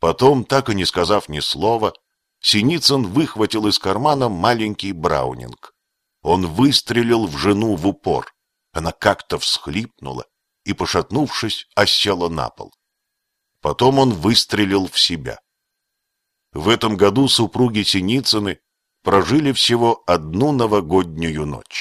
Потом, так и не сказав ни слова, Синицын выхватил из кармана маленький браунинг. Он выстрелил в жену в упор. Она как-то всхлипнула и, пошатнувшись, осела на пол. Потом он выстрелил в себя. В этом году супруги Синицыны прожили всего одну новогоднюю ночь.